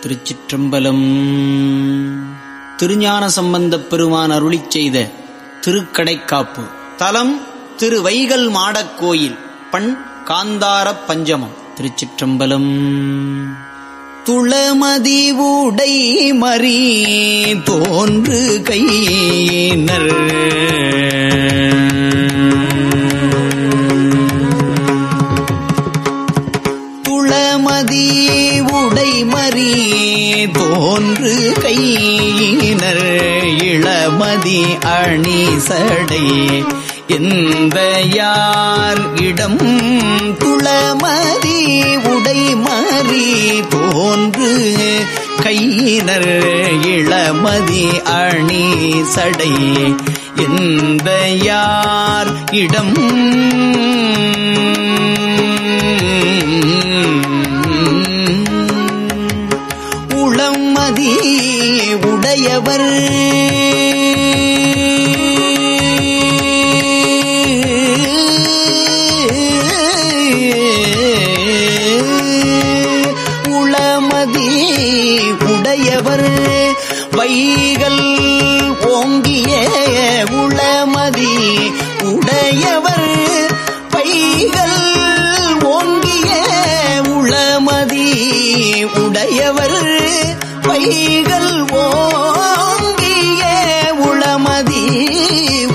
திருச்சிற்றம்பலம். திருஞான சம்பந்தப் பெருமான் அருளிச் செய்த திருக்கடைக்காப்பு. தலம் திரு வைகல் மாடக் கோயில் பண் காந்தாரப் பஞ்சமம் திருச்சிற்றம்பலம். துளமதி உடை மறி தோன்று கையினர். சடை எந்த யார் இடம் துளமதி உடை மறி தோன்று கையினர் இளமதி அணி சடை. எந்த யார் இடம்? உளமதி உடையவர் உடையவர் பைகள் ஓங்கிய உளமதி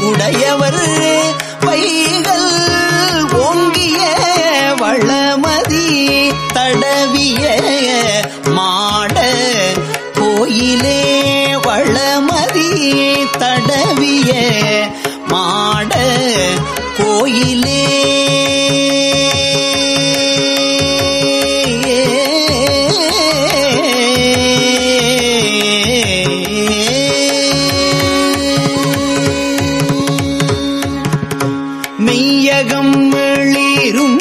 உடையவர் பைகள் ஓங்கிய வளமதி தடவிய மாட கோயிலே வளமதி தடவிய மாட கோயிலே மெய்யகம் வெளிரும்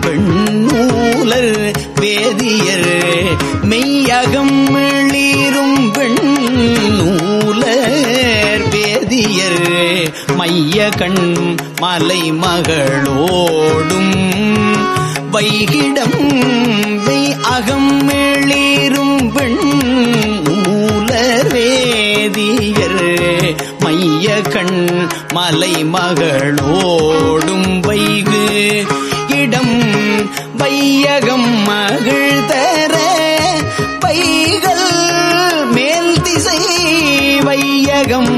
பெண்ணூலர் வேதியர். மெய்யகம் வெளிரும் பெண்ணூலர் வேதியர். மைய கண் மலை மகளோடும் வைகிடம் மெய் அகம் மலை மகளோடும் வைகு இடம் வையகம் மகள் தர பைகள் மேல் திசை வையகம்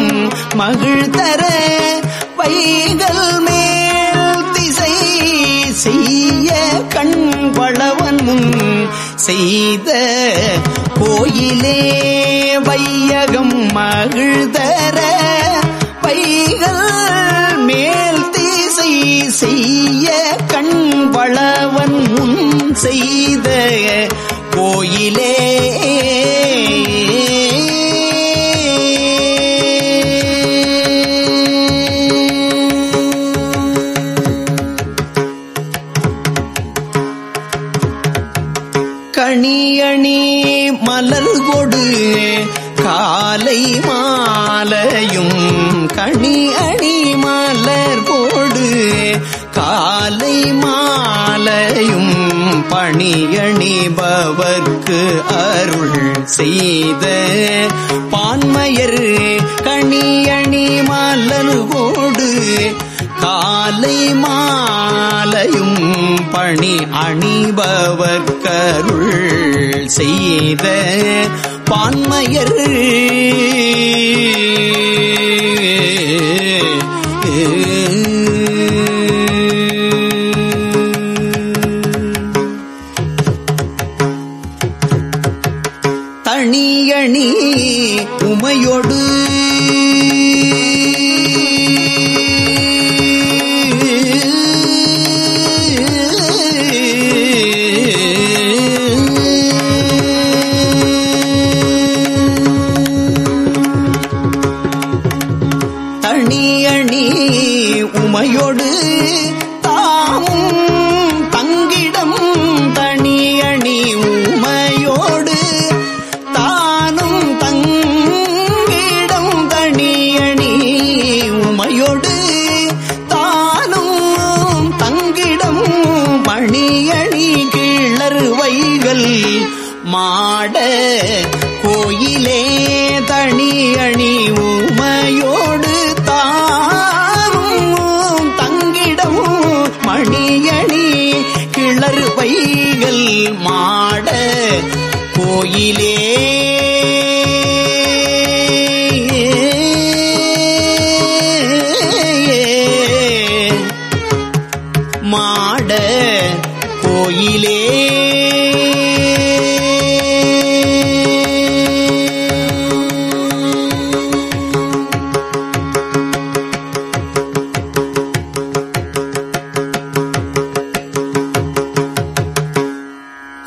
மகள் தர பைகள் மேல் திசை செய்ய கண் வளவன் முன் செய்த கோயிலே வையகம் மகிழ்தர பைகள் மேல் தீசை செய்ய கண் வளவன் முன் செய்த கோயிலே. கணியணி மலர் கொடு காலை மாலையும் கணி அணி மலர் போடு. காலை மாலையும் பணியணிபவர்க்கு அருள் செய்த. பான்மையர் கணியணி மலர் கொடு காலை மாலையும் பணி அணிபவர்க்கருள் செய்த. பான்மையர் தனியணி உமையொடு தாயோடு தாமும் தங்கிடம் தனியணி உமையோடு தானும் தங்கிடம் தனியணி உமையொடு தானும் தங்கிடம் மணியணி கிளர் வைகள் மாட கோயிலே தனி அணி கோயிலே. மாட கோயிலே.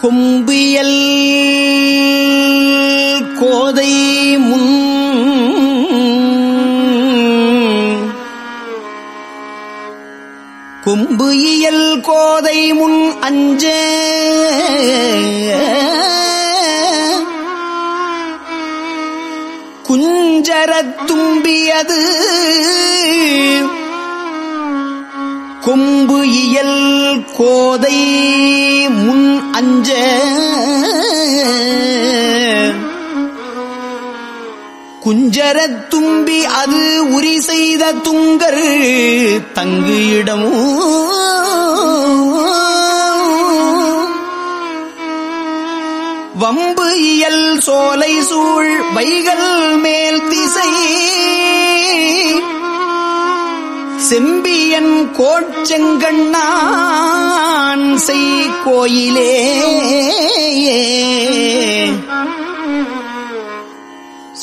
கும்பியல் முறை முன். கும்பு இயல் கோதை முன் அஞ்ச. குஞ்சரத் தும்பியது. கொம்பு இயல் கோதை முன் அஞ்ச. குஞ்சரத் தும்பி அது உரி செய்த துங்கர் தங்கு இடமும் வம்பு இயல் சோலை சூழ் வைகள் மேல் திசை. செம்பியன் கோட்செங்கண்ணான் செய் கோயிலே.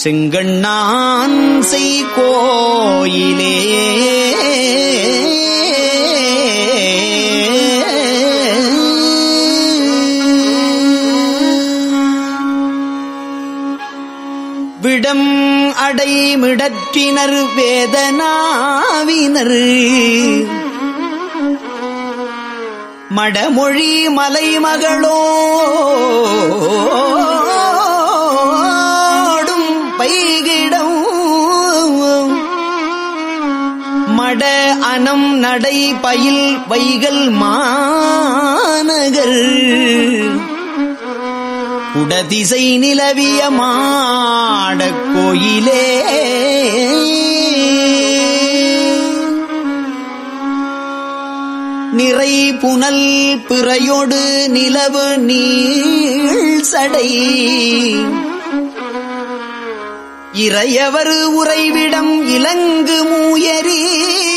செங்கண்ணான் செய் கோயிலே விடம் அடைமிடற்றினர் வேதனாவினர். மடமொழி மலைமகளோ. அனம் நடை பயில் வைகள் மாநகர். உடதிசை நிலவிய மாடக் கோயிலே. நிறை புனல் பிறையொடு நிலவு நீள் சடை. இறையவர் உறைவிடம் இலங்கு மூயரி.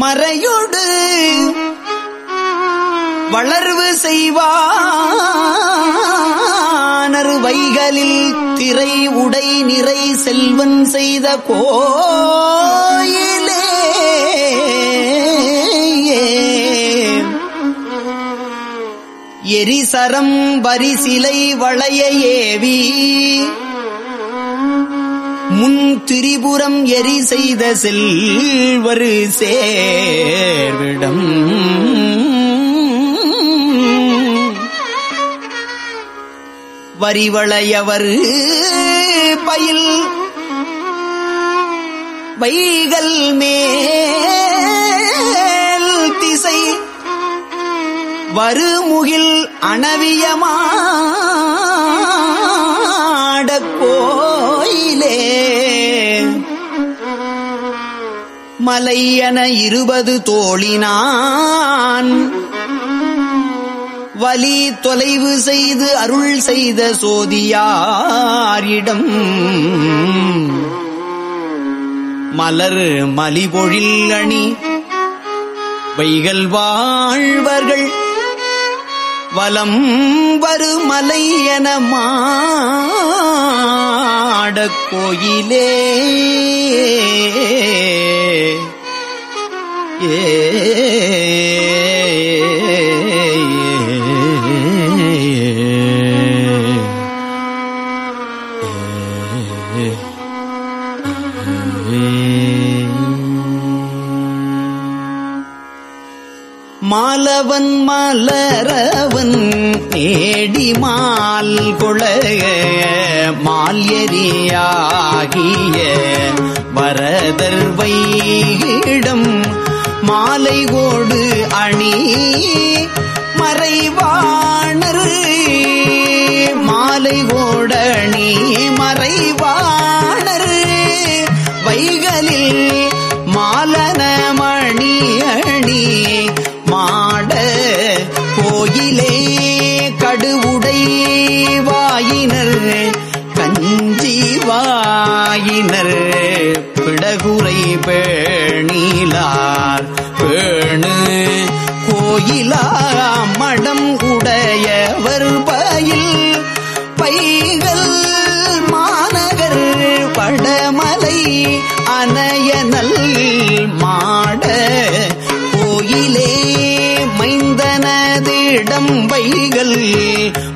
மறையொடு வளர்வு செய்வானர் வைகளில் திரை உடை நிறை செல்வன் செய்த கோயிலே. எரிசரம் வரிசிலை வளைய ஏவி முன் திரிபுரம் எரி செய்த செல்வரு சேர்விடம் வரிவளையவர் பயில் வைகள் மேல் திசை வருமுகில் அணவியமா மலையன இருபது தோழினான். வலி தொலைவு செய்து அருள் செய்த சோதியாரிடம் மலர் மலிபொழில் அணி வைகள் வாழ்வர்கள் வலம் வருமலை மலையன மா கோயிலே ஏ மாலவன் மலரவன் நேடி மால் கொளைய மால்யரியாகிய வரதர் வைகிடம் மாலை கோடு அணி மறைவாணர் பிடகுரை பேணிலார். பேணு கோயிலா மடம் உடையவர் பயில். பைகள் மாநகர் படமலை அணைய நல்ல மைந்தனதிடம் வைகள்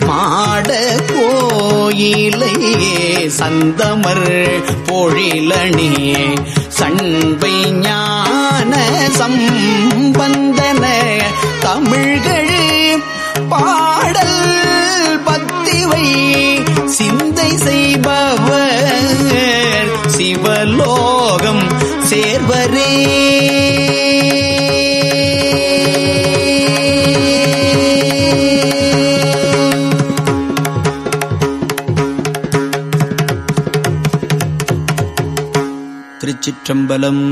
மாட கோயிலை சந்தமர் பொழிலணி சண்பை ஞான சம்பந்தன தமிழ்கள் பாடல் பத்திவை சிந்தை செய்பவர் சிவலோகம் சேர்வர் चम्बलम्